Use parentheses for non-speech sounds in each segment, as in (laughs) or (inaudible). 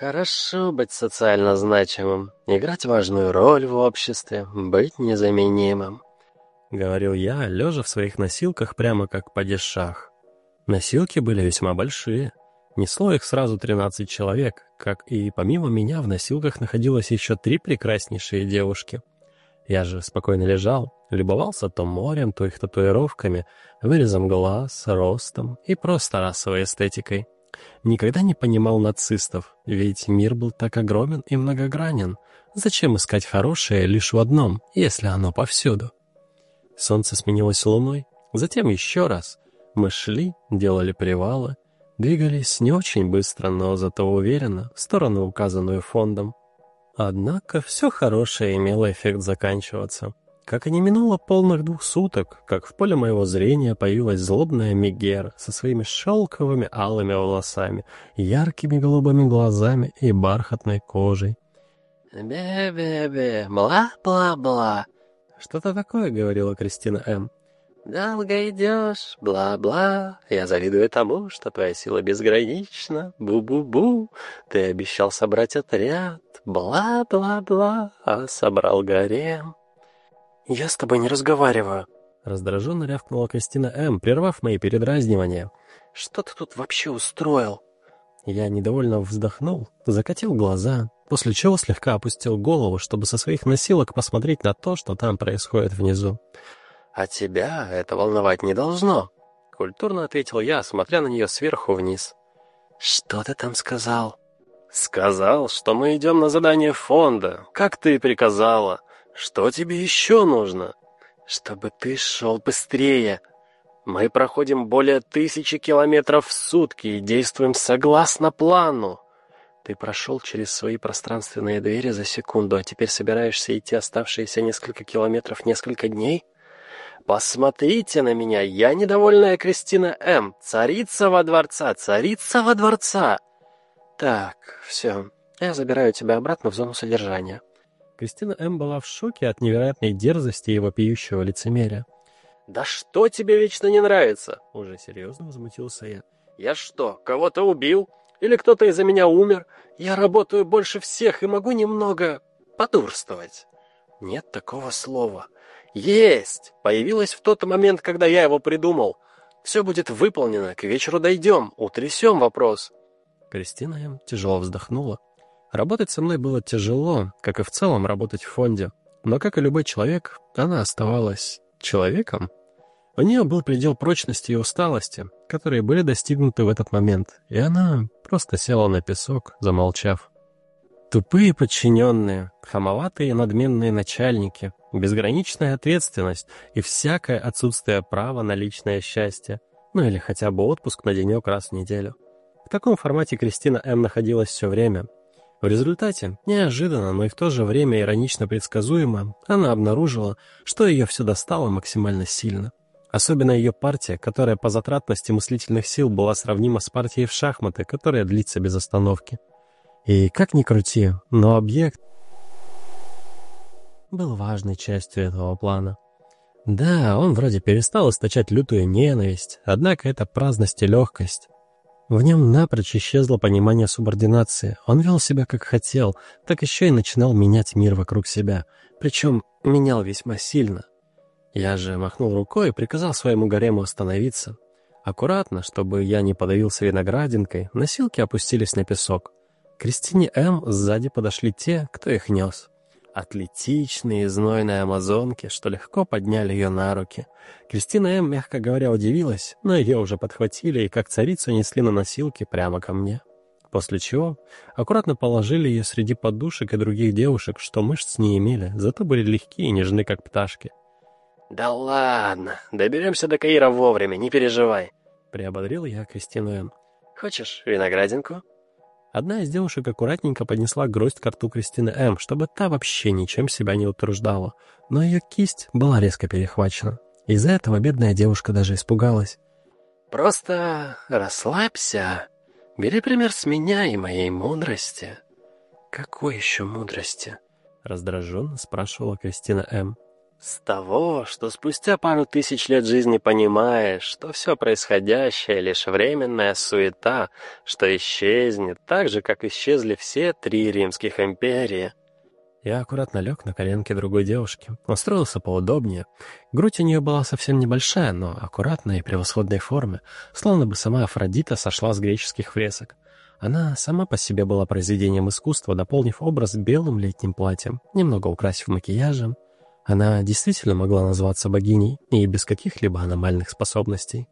Хорошо быть социально значимым, играть важную роль в обществе, быть незаменимым. — говорил я, лежа в своих носилках прямо как падишах. Носилки были весьма большие. Несло их сразу тринадцать человек, как и помимо меня в носилках находилось еще три прекраснейшие девушки. Я же спокойно лежал, любовался то морем, то их татуировками, вырезом глаз, ростом и просто расовой эстетикой. Никогда не понимал нацистов, ведь мир был так огромен и многогранен. Зачем искать хорошее лишь в одном, если оно повсюду? Солнце сменилось луной, затем еще раз. Мы шли, делали привалы, двигались не очень быстро, но зато уверенно, в сторону, указанную фондом. Однако все хорошее имело эффект заканчиваться. Как и не минуло полных двух суток, как в поле моего зрения появилась злобная Мегера со своими шелковыми алыми волосами, яркими голубыми глазами и бархатной кожей. «Бе-бе-бе, бла-бла-бла», «Что-то такое», — говорила Кристина М. «Долго идешь, бла-бла, я завидую тому, что твоя сила безгранична, бу-бу-бу, ты обещал собрать отряд, бла-бла-бла, а собрал гарем». «Я с тобой не разговариваю», — раздраженно рявкнула Кристина М., прервав мои передразнивания. «Что ты тут вообще устроил?» Я недовольно вздохнул, закатил глаза, после чего слегка опустил голову, чтобы со своих носилок посмотреть на то, что там происходит внизу. «А тебя это волновать не должно», — культурно ответил я, смотря на нее сверху вниз. «Что ты там сказал?» «Сказал, что мы идем на задание фонда, как ты и приказала. Что тебе еще нужно?» «Чтобы ты шел быстрее. Мы проходим более тысячи километров в сутки и действуем согласно плану. Ты прошел через свои пространственные двери за секунду, а теперь собираешься идти оставшиеся несколько километров несколько дней? Посмотрите на меня, я недовольная Кристина М., царица во дворца, царица во дворца. Так, все, я забираю тебя обратно в зону содержания. Кристина М. была в шоке от невероятной дерзости и вопиющего лицемерия. «Да что тебе вечно не нравится?» — уже серьезно возмутился я. «Я что, кого-то убил? Или кто-то из-за меня умер. Я работаю больше всех и могу немного подурствовать. Нет такого слова. Есть! Появилось в тот момент, когда я его придумал. Все будет выполнено, к вечеру дойдем, утрясем вопрос. Кристина М. тяжело вздохнула. Работать со мной было тяжело, как и в целом работать в фонде. Но, как и любой человек, она оставалась человеком. У нее был предел прочности и усталости, которые были достигнуты в этот момент, и она просто села на песок, замолчав. Тупые подчиненные, хамоватые надменные начальники, безграничная ответственность и всякое отсутствие права на личное счастье, ну или хотя бы отпуск на денек раз в неделю. В таком формате Кристина М. находилась все время. В результате, неожиданно, но и в то же время иронично предсказуемо, она обнаружила, что ее все достало максимально сильно. Особенно ее партия, которая по затратности мыслительных сил была сравнима с партией в шахматы, которая длится без остановки. И как ни крути, но объект был важной частью этого плана. Да, он вроде перестал источать лютую ненависть, однако это праздность и легкость. В нем напрочь исчезло понимание субординации. Он вел себя как хотел, так еще и начинал менять мир вокруг себя. Причем менял весьма сильно. Я же махнул рукой и приказал своему гарему остановиться. Аккуратно, чтобы я не подавился виноградинкой, носилки опустились на песок. К Кристине М. сзади подошли те, кто их нес. Атлетичные, знойные амазонки, что легко подняли ее на руки. Кристина М., мягко говоря, удивилась, но ее уже подхватили и как царицу несли на носилки прямо ко мне. После чего аккуратно положили ее среди подушек и других девушек, что мышц не имели, зато были легкие и нежны, как пташки. «Да ладно, доберемся до Каира вовремя, не переживай», — приободрил я Кристину М. «Хочешь виноградинку?» Одна из девушек аккуратненько поднесла гроздь к рту Кристины М., чтобы та вообще ничем себя не утруждала, но ее кисть была резко перехвачена. Из-за этого бедная девушка даже испугалась. «Просто расслабься. Бери пример с меня и моей мудрости». «Какой еще мудрости?» — раздраженно спрашивала Кристина М. С того, что спустя пару тысяч лет жизни понимаешь, что все происходящее — лишь временная суета, что исчезнет, так же, как исчезли все три римских империи. Я аккуратно лег на коленки другой девушки, устроился поудобнее. Грудь у нее была совсем небольшая, но аккуратная и превосходной формы, словно бы сама Афродита сошла с греческих фресок. Она сама по себе была произведением искусства, дополнив образ белым летним платьем, немного украсив макияжем, она действительно могла назваться богиней и без каких-либо аномальных способностей.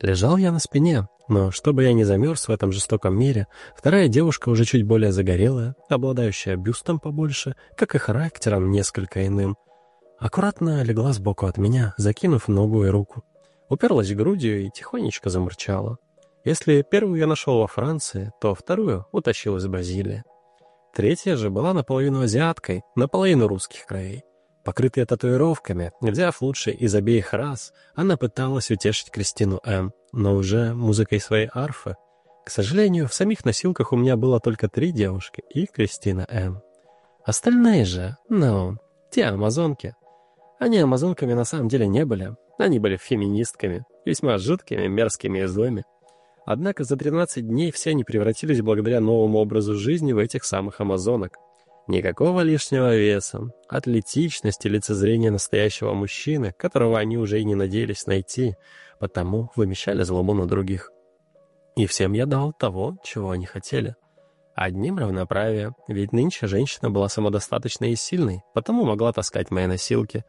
Лежал я на спине, но чтобы я не замерз в этом жестоком мире, вторая девушка уже чуть более загорелая, обладающая бюстом побольше, как и характером несколько иным, аккуратно легла сбоку от меня, закинув ногу и руку. Уперлась грудью и тихонечко замурчала. Если первую я нашел во Франции, то вторую утащил из Бразилии. Третья же была наполовину азиаткой, наполовину русских краей. Покрытая татуировками, взяв лучшее из обеих рас, она пыталась утешить Кристину М., но уже музыкой своей арфы. К сожалению, в самих носилках у меня было только три девушки и Кристина М. Остальные же, ну, те амазонки. Они амазонками на самом деле не были. Они были феминистками, весьма жуткими, мерзкими и злыми. Однако за 13 дней все они превратились благодаря новому образу жизни в этих самых амазонок. Никакого лишнего веса, атлетичности, лицезрения настоящего мужчины, которого они уже и не надеялись найти, потому вымещали злобу на других. И всем я дал того, чего они хотели. Одним равноправие, ведь нынче женщина была самодостаточной и сильной, потому могла таскать мои носилки.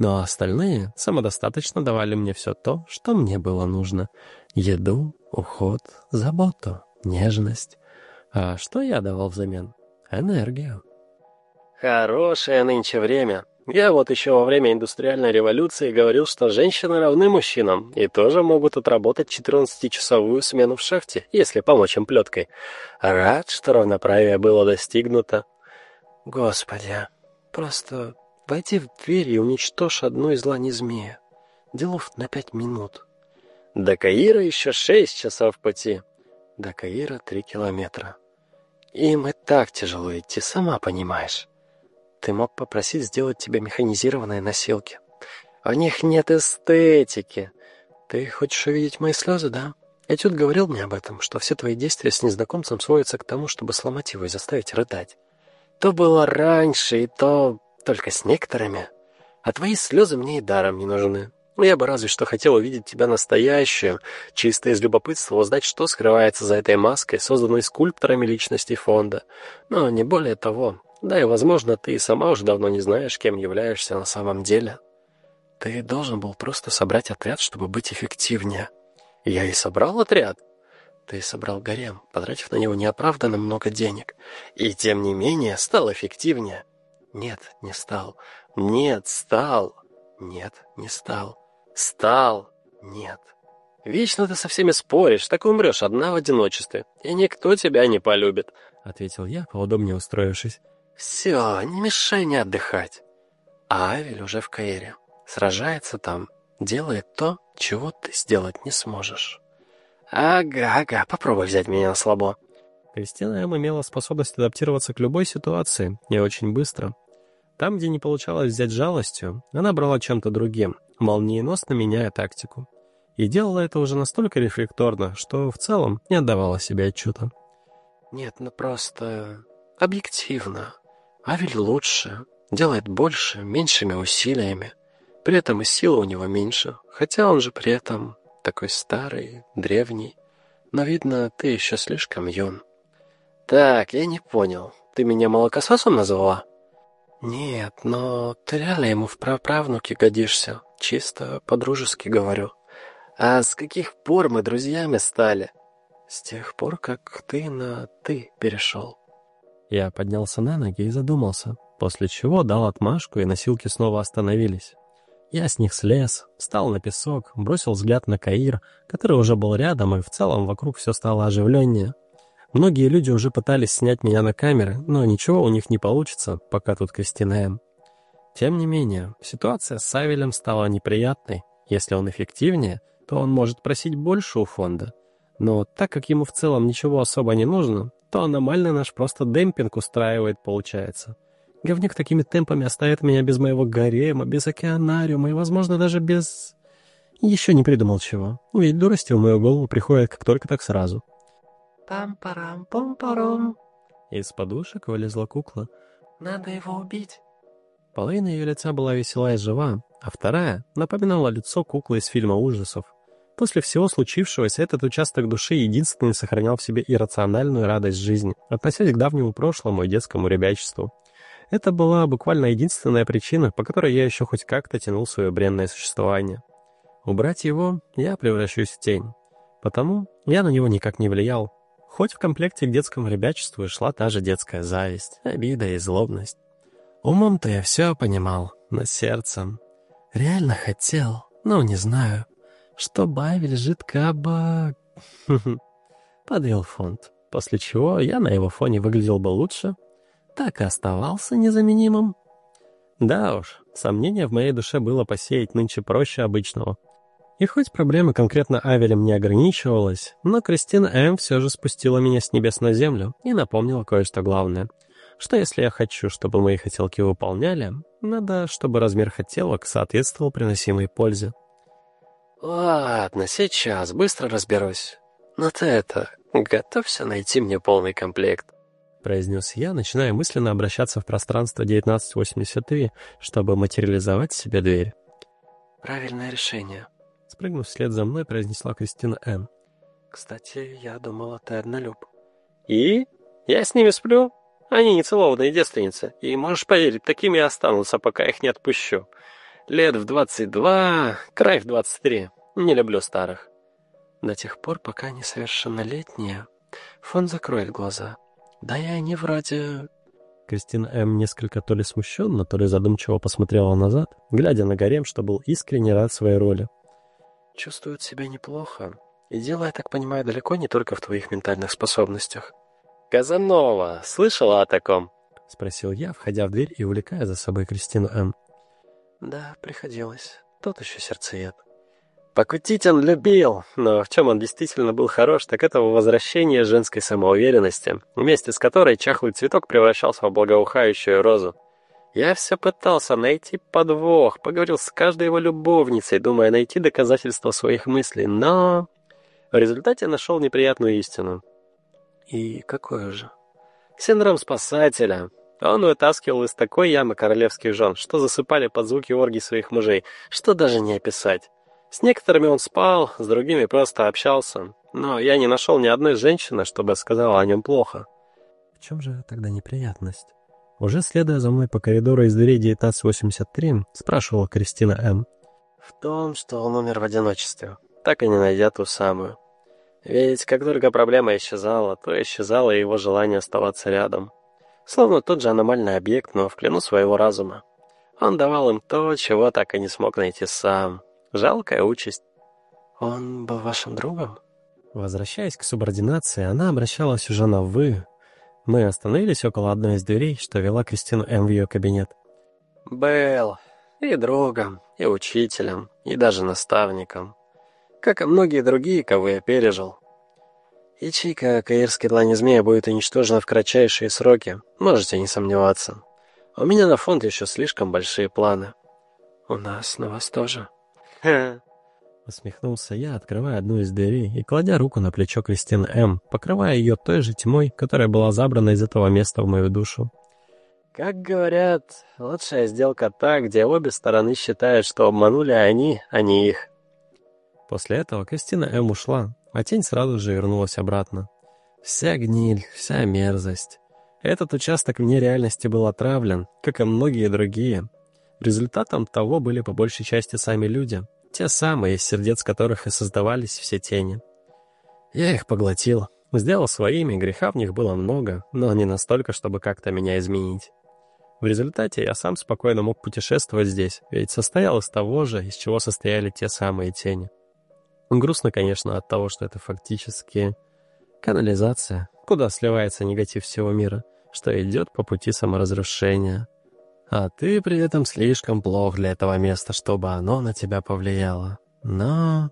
Но остальные самодостаточно давали мне все то, что мне было нужно. Еду, уход, заботу, нежность. А что я давал взамен? Энергию. Хорошее нынче время. Я вот еще во время индустриальной революции говорил, что женщины равны мужчинам и тоже могут отработать 14-часовую смену в шахте, если помочь им плеткой. Рад, что равноправие было достигнуто. Господи, просто войди в дверь и уничтожь одну из лани змея. Делов на пять минут. До Каира еще шесть часов пути. До Каира три километра. Им и так тяжело идти, сама понимаешь. Ты мог попросить сделать тебе механизированные носилки. В них нет эстетики. Ты хочешь увидеть мои слезы, да? Этюд говорил мне об этом, что все твои действия с незнакомцем сводятся к тому, чтобы сломать его и заставить рыдать. То было раньше, и то только с некоторыми. А твои слезы мне и даром не нужны. Я бы разве что хотел увидеть тебя настоящую, чисто из любопытства узнать, что скрывается за этой маской, созданной скульпторами личности фонда. Но не более того. Да и, возможно, ты и сама уже давно не знаешь, кем являешься на самом деле. Ты должен был просто собрать отряд, чтобы быть эффективнее. Я и собрал отряд. Ты собрал гарем, потратив на него неоправданно много денег. И, тем не менее, стал эффективнее. Нет, не стал. Нет, стал. Нет, не стал. Стал. Нет. Вечно ты со всеми споришь, так умрешь одна в одиночестве, и никто тебя не полюбит, — ответил я, поудобнее устроившись. «Все, не мешай мне отдыхать». А Авель уже в Каире. Сражается там, делает то, чего ты сделать не сможешь. «Ага, ага, попробуй взять меня на слабо». Кристина М. имела способность адаптироваться к любой ситуации, и очень быстро. Там, где не получалось взять жалостью, она брала чем-то другим, молниеносно меняя тактику. И делала это уже настолько рефлекторно, что в целом не отдавала себе отчета. «Нет, ну просто... объективно. Авель лучше, делает больше, меньшими усилиями. При этом и сила у него меньше, хотя он же при этом такой старый, древний. Но, видно, ты еще слишком юн. Так, я не понял. Ты меня молокососом назвала? Нет, но ты реально ему в праправнуке годишься. Чисто по-дружески говорю. А с каких пор мы друзьями стали? С тех пор, как ты на «ты» перешел. Я поднялся на ноги и задумался, после чего дал отмашку, и носилки снова остановились. Я с них слез, встал на песок, бросил взгляд на Каир, который уже был рядом, и в целом вокруг все стало оживленнее. Многие люди уже пытались снять меня на камеры, но ничего у них не получится, пока тут Кристина М. Тем не менее, ситуация с Савелем стала неприятной. Если он эффективнее, то он может просить больше у фонда. Но так как ему в целом ничего особо не нужно, то аномальный наш просто демпинг устраивает, получается. Говнюк такими темпами оставит меня без моего гарема, без океанариума и, возможно, даже без... Еще не придумал чего. Ведь дурости в мою голову приходят как только так сразу. Пам-парам-пом-паром. Из подушек вылезла кукла. Надо его убить. Половина ее лица была весела и жива, а вторая напоминала лицо куклы из фильма ужасов. После всего случившегося этот участок души единственный сохранял в себе иррациональную радость жизни, относясь к давнему прошлому и детскому ребячеству. Это была буквально единственная причина, по которой я еще хоть как-то тянул свое бренное существование. Убрать его, я превращусь в тень. Потому я на него никак не влиял. Хоть в комплекте к детскому ребячеству шла та же детская зависть, обида и злобность. Умом-то я все понимал, но сердцем. Реально хотел, но не знаю, что Бавель жидко оба... (laughs) Подвел фонд, после чего я на его фоне выглядел бы лучше, так и оставался незаменимым. Да уж, сомнение в моей душе было посеять нынче проще обычного. И хоть проблема конкретно Авелем не ограничивалась, но Кристина М. все же спустила меня с небес на землю и напомнила кое-что главное. Что если я хочу, чтобы мои хотелки выполняли, надо, чтобы размер хотелок соответствовал приносимой пользе. «Ладно, сейчас, быстро разберусь. Но ты это, готовься найти мне полный комплект», — произнес я, начиная мысленно обращаться в пространство 1983, чтобы материализовать себе дверь. «Правильное решение», Спрыгнув вслед за мной, произнесла Кристина М. «Кстати, я думала, ты однолюб». «И? Я с ними сплю. Они не целованные девственницы. И, можешь поверить, такими и останутся, пока их не отпущу. Лет в двадцать два, край в двадцать три. Не люблю старых». «До тех пор, пока они совершеннолетние, фон закроет глаза. Да и они вроде...» Кристина М. несколько то ли смущенно, то ли задумчиво посмотрела назад, глядя на гарем, что был искренне рад своей роли чувствуют себя неплохо. И дело, я так понимаю, далеко не только в твоих ментальных способностях. «Казанова, слышала о таком?» — спросил я, входя в дверь и увлекая за собой Кристину М. «Да, приходилось. Тот еще сердцеед». Покутить он любил, но в чем он действительно был хорош, так это в возвращении женской самоуверенности, вместе с которой чахлый цветок превращался в благоухающую розу. Я все пытался найти подвох, поговорил с каждой его любовницей, думая найти доказательства своих мыслей, но в результате нашел неприятную истину. И какое же? Синдром спасателя. Он вытаскивал из такой ямы королевских жен, что засыпали под звуки оргий своих мужей, что даже не описать. С некоторыми он спал, с другими просто общался. Но я не нашел ни одной женщины, чтобы сказала о нем плохо. В чем же тогда неприятность? Уже следуя за мной по коридору из дверей 1983, спрашивала Кристина М. «В том, что он умер в одиночестве, так и не найдя ту самую. Ведь как только проблема исчезала, то исчезало и его желание оставаться рядом. Словно тот же аномальный объект, но в плену своего разума. Он давал им то, чего так и не смог найти сам. Жалкая участь. Он был вашим другом? Возвращаясь к субординации, она обращалась уже на «вы», мы остановились около одной из дверей, что вела Кристину М. в ее кабинет. «Был. И другом, и учителем, и даже наставником. Как и многие другие, кого я пережил. Ячейка Каирской длани змея будет уничтожена в кратчайшие сроки, можете не сомневаться. У меня на фонд еще слишком большие планы. У нас на вас тоже. Ха. Усмехнулся я, открывая одну из дверей и кладя руку на плечо Кристины М., покрывая ее той же тьмой, которая была забрана из этого места в мою душу. Как говорят, лучшая сделка та, где обе стороны считают, что обманули они, а не их. После этого Кристина М. ушла, а тень сразу же вернулась обратно. Вся гниль, вся мерзость. Этот участок вне реальности был отравлен, как и многие другие. Результатом того были по большей части сами люди — те самые, из сердец которых и создавались все тени. Я их поглотил, сделал своими, греха в них было много, но не настолько, чтобы как-то меня изменить. В результате я сам спокойно мог путешествовать здесь, ведь состоял из того же, из чего состояли те самые тени. Грустно, конечно, от того, что это фактически канализация, куда сливается негатив всего мира, что идет по пути саморазрушения. А ты при этом слишком плох для этого места, чтобы оно на тебя повлияло. Но...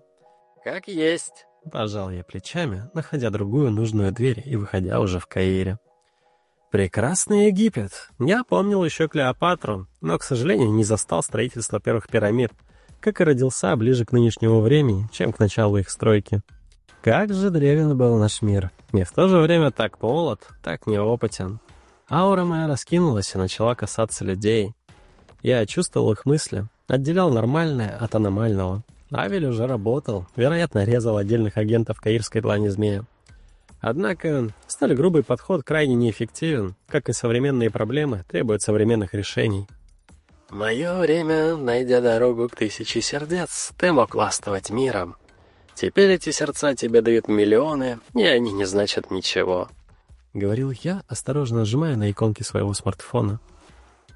Как есть. Пожал я плечами, находя другую нужную дверь и выходя уже в Каире. Прекрасный Египет. Я помнил еще Клеопатру, но, к сожалению, не застал строительство первых пирамид, как и родился ближе к нынешнему времени, чем к началу их стройки. Как же древен был наш мир. И в то же время так молод, так неопытен. Аура моя раскинулась и начала касаться людей. Я чувствовал их мысли, отделял нормальное от аномального. Авель уже работал, вероятно, резал отдельных агентов Каирской длани змея. Однако, столь грубый подход крайне неэффективен, как и современные проблемы требуют современных решений. Мое время, найдя дорогу к тысяче сердец, ты мог властвовать миром. Теперь эти сердца тебе дают миллионы, и они не значат ничего. Говорил я, осторожно нажимая на иконки своего смартфона.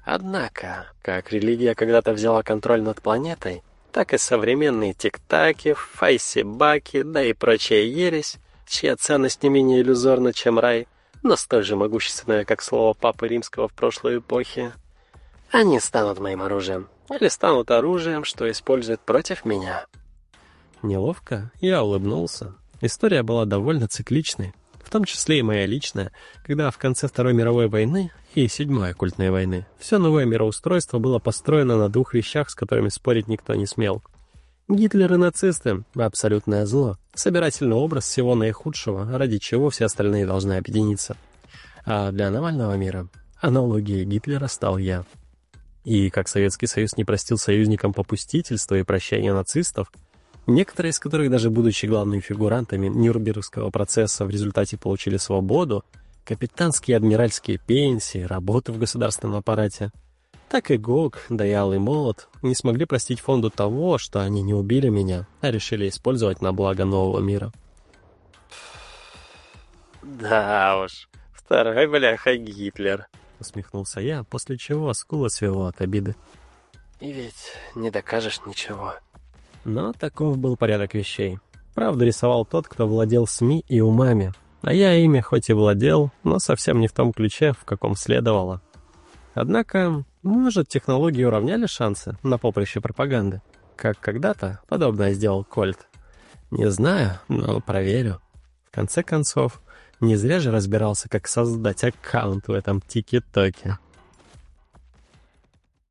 Однако, как религия когда-то взяла контроль над планетой, так и современные тиктаки, файсибаки, да и прочая ересь, чья ценность не менее иллюзорна, чем рай, но столь же могущественная, как слово Папы Римского в прошлой эпохе, они станут моим оружием. Или станут оружием, что используют против меня. Неловко я улыбнулся. История была довольно цикличной, в том числе и моя личная, когда в конце Второй мировой войны и Седьмой оккультной войны все новое мироустройство было построено на двух вещах, с которыми спорить никто не смел. Гитлер и нацисты — абсолютное зло, собирательный образ всего наихудшего, ради чего все остальные должны объединиться. А для нормального мира аналогией Гитлера стал я. И как Советский Союз не простил союзникам попустительства и прощания нацистов, некоторые из которых, даже будучи главными фигурантами Нюрнбергского процесса, в результате получили свободу, капитанские и адмиральские пенсии, работы в государственном аппарате, так и Гог, Даял и Молот не смогли простить фонду того, что они не убили меня, а решили использовать на благо нового мира. «Да уж, второй бляха Гитлер», — усмехнулся я, после чего скула свело от обиды. «И ведь не докажешь ничего». Но таков был порядок вещей. Правду рисовал тот, кто владел СМИ и умами. А я ими хоть и владел, но совсем не в том ключе, в каком следовало. Однако, может, технологии уравняли шансы на поприще пропаганды? Как когда-то подобное сделал Кольт. Не знаю, но проверю. В конце концов, не зря же разбирался, как создать аккаунт в этом тики-токе.